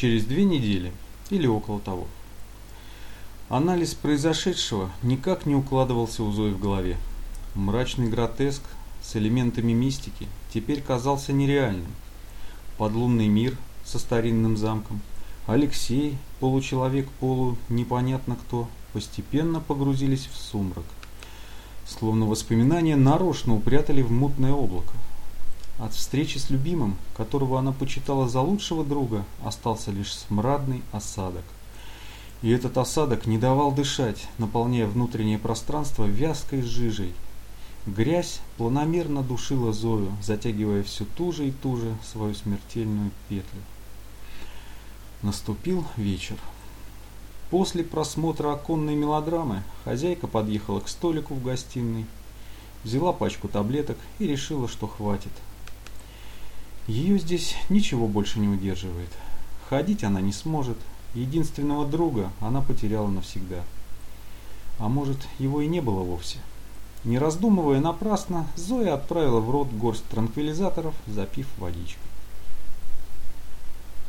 через две недели или около того. Анализ произошедшего никак не укладывался у Зои в голове. Мрачный гротеск с элементами мистики теперь казался нереальным. Подлунный мир со старинным замком, Алексей, получеловек полу непонятно кто, постепенно погрузились в сумрак. Словно воспоминания нарочно упрятали в мутное облако. От встречи с любимым, которого она почитала за лучшего друга, остался лишь смрадный осадок. И этот осадок не давал дышать, наполняя внутреннее пространство вязкой жижей. Грязь планомерно душила Зою, затягивая все туже и туже свою смертельную петлю. Наступил вечер. После просмотра оконной мелодрамы хозяйка подъехала к столику в гостиной, взяла пачку таблеток и решила, что хватит. Ее здесь ничего больше не удерживает. Ходить она не сможет, единственного друга она потеряла навсегда. А может, его и не было вовсе. Не раздумывая напрасно, Зоя отправила в рот горсть транквилизаторов, запив водичкой.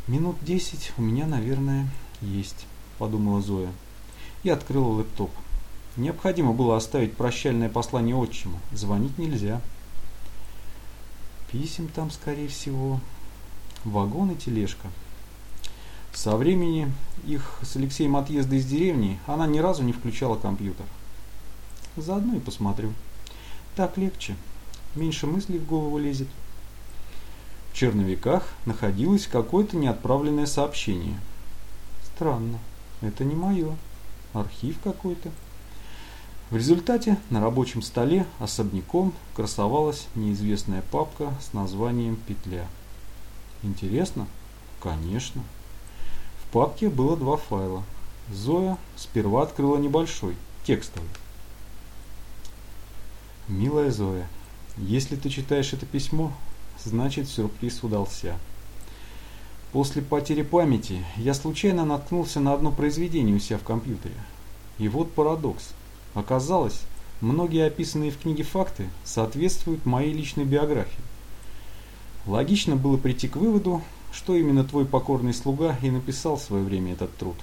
«Минут десять у меня, наверное, есть», – подумала Зоя. И открыла лэптоп. Необходимо было оставить прощальное послание отчиму. Звонить нельзя. Писем там, скорее всего. Вагон и тележка. Со времени их с Алексеем отъезда из деревни она ни разу не включала компьютер. Заодно и посмотрю. Так легче. Меньше мыслей в голову лезет. В черновиках находилось какое-то неотправленное сообщение. Странно. Это не мое. Архив какой-то. В результате на рабочем столе особняком красовалась неизвестная папка с названием «Петля». Интересно? Конечно. В папке было два файла. Зоя сперва открыла небольшой, текстовый. Милая Зоя, если ты читаешь это письмо, значит сюрприз удался. После потери памяти я случайно наткнулся на одно произведение у себя в компьютере. И вот парадокс. Оказалось, многие описанные в книге факты соответствуют моей личной биографии. Логично было прийти к выводу, что именно твой покорный слуга и написал в свое время этот труд.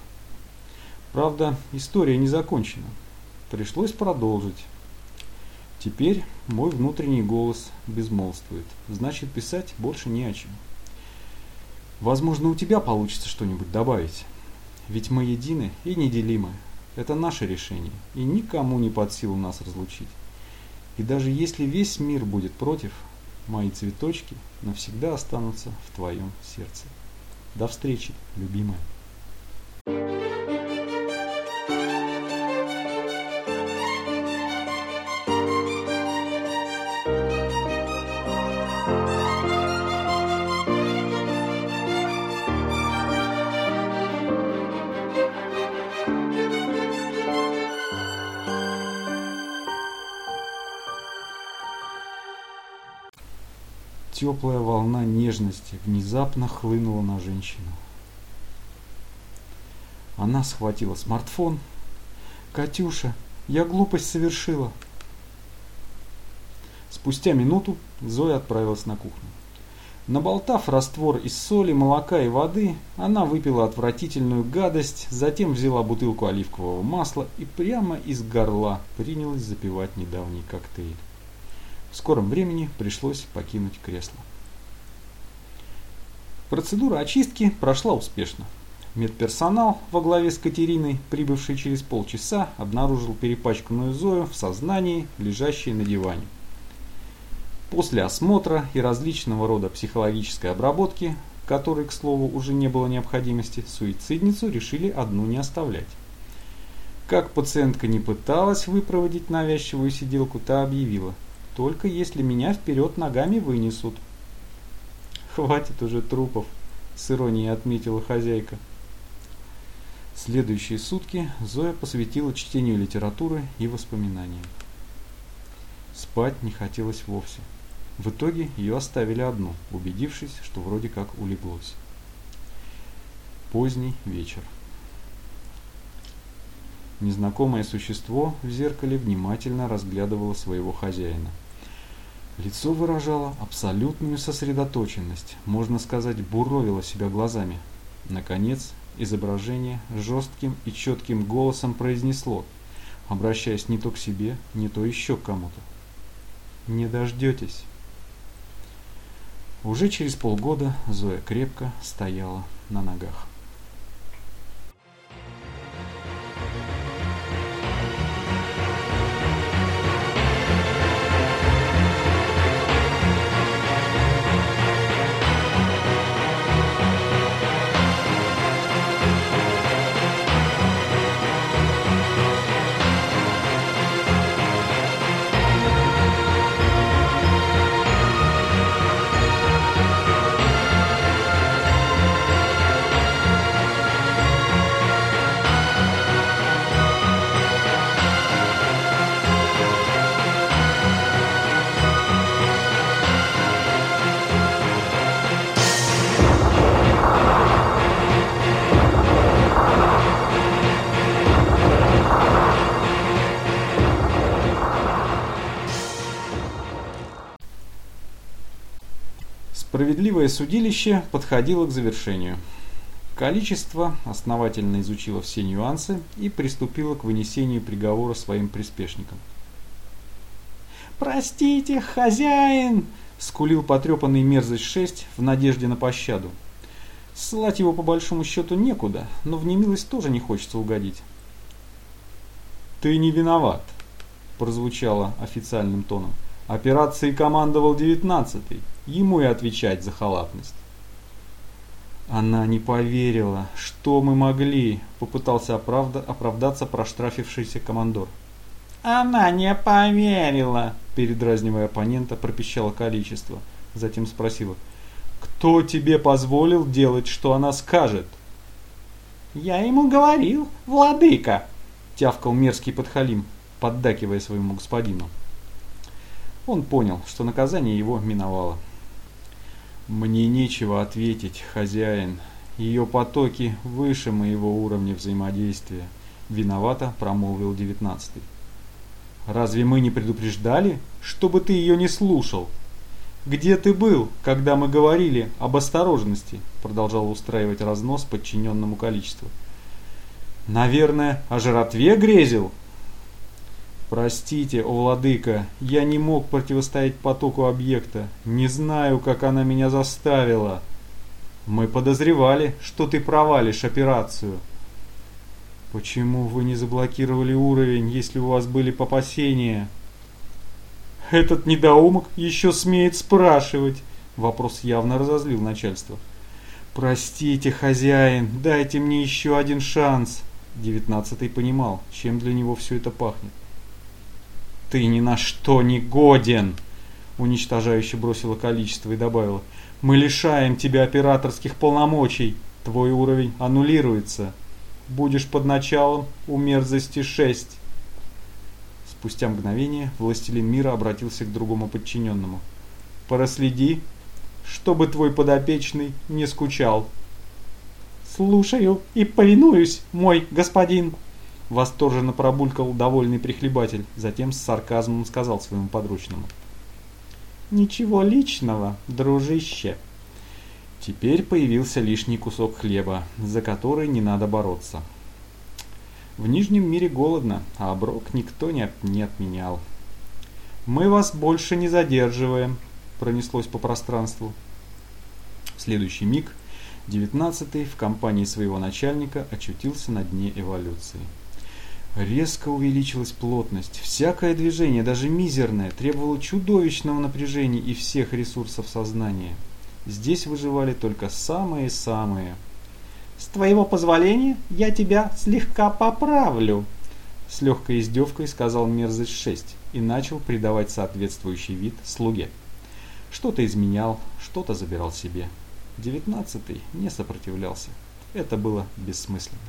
Правда, история не закончена. Пришлось продолжить. Теперь мой внутренний голос безмолвствует. Значит, писать больше не о чем. Возможно, у тебя получится что-нибудь добавить. Ведь мы едины и неделимы. Это наше решение, и никому не под силу нас разлучить. И даже если весь мир будет против, мои цветочки навсегда останутся в твоем сердце. До встречи, любимая. Теплая волна нежности внезапно хлынула на женщину. Она схватила смартфон. «Катюша, я глупость совершила!» Спустя минуту Зоя отправилась на кухню. Наболтав раствор из соли, молока и воды, она выпила отвратительную гадость, затем взяла бутылку оливкового масла и прямо из горла принялась запивать недавний коктейль. В скором времени пришлось покинуть кресло. Процедура очистки прошла успешно. Медперсонал во главе с Катериной, прибывший через полчаса, обнаружил перепачканную Зою в сознании, лежащей на диване. После осмотра и различного рода психологической обработки, которой, к слову, уже не было необходимости, суицидницу решили одну не оставлять. Как пациентка не пыталась выпроводить навязчивую сиделку, та объявила – только если меня вперед ногами вынесут. Хватит уже трупов, с иронией отметила хозяйка. Следующие сутки Зоя посвятила чтению литературы и воспоминаниям. Спать не хотелось вовсе. В итоге ее оставили одну, убедившись, что вроде как улеглось. Поздний вечер. Незнакомое существо в зеркале внимательно разглядывало своего хозяина. Лицо выражало абсолютную сосредоточенность, можно сказать, буровило себя глазами. Наконец, изображение жестким и четким голосом произнесло, обращаясь не то к себе, не то еще к кому-то. «Не дождетесь». Уже через полгода Зоя крепко стояла на ногах. Справедливое судилище подходило к завершению. Количество основательно изучило все нюансы и приступило к вынесению приговора своим приспешникам. «Простите, хозяин!» — скулил потрепанный мерзость 6 в надежде на пощаду. Ссылать его по большому счету некуда, но в немилость тоже не хочется угодить. «Ты не виноват», — прозвучало официальным тоном. «Операцией командовал девятнадцатый ему и отвечать за халатность. Она не поверила, что мы могли, попытался оправда оправдаться проштрафившийся командор. Она не поверила, передразнивая оппонента, пропищало количество. Затем спросила, кто тебе позволил делать, что она скажет? Я ему говорил, владыка, тявкал мерзкий подхалим, поддакивая своему господину. Он понял, что наказание его миновало. Мне нечего ответить, хозяин. Ее потоки выше моего уровня взаимодействия. Виновато промолвил девятнадцатый. Разве мы не предупреждали, чтобы ты ее не слушал? Где ты был, когда мы говорили об осторожности? Продолжал устраивать разнос подчиненному количеству. Наверное, о жратве грезил? «Простите, о владыка, я не мог противостоять потоку объекта. Не знаю, как она меня заставила. Мы подозревали, что ты провалишь операцию». «Почему вы не заблокировали уровень, если у вас были попасения?» «Этот недоумок еще смеет спрашивать!» Вопрос явно разозлил начальство. «Простите, хозяин, дайте мне еще один шанс!» Девятнадцатый понимал, чем для него все это пахнет. «Ты ни на что не годен!» Уничтожающе бросила количество и добавила. «Мы лишаем тебя операторских полномочий. Твой уровень аннулируется. Будешь под началом у мерзости 6». Спустя мгновение властелин мира обратился к другому подчиненному. «Проследи, чтобы твой подопечный не скучал». «Слушаю и повинуюсь, мой господин!» Восторженно пробулькал довольный прихлебатель, затем с сарказмом сказал своему подручному. «Ничего личного, дружище!» Теперь появился лишний кусок хлеба, за который не надо бороться. В Нижнем мире голодно, а оброк никто не, от, не отменял. «Мы вас больше не задерживаем», — пронеслось по пространству. В следующий миг девятнадцатый в компании своего начальника очутился на дне эволюции. Резко увеличилась плотность. Всякое движение, даже мизерное, требовало чудовищного напряжения и всех ресурсов сознания. Здесь выживали только самые-самые. «С твоего позволения я тебя слегка поправлю», — с легкой издевкой сказал мерзость 6 и начал придавать соответствующий вид слуге. Что-то изменял, что-то забирал себе. Девятнадцатый не сопротивлялся. Это было бессмысленно.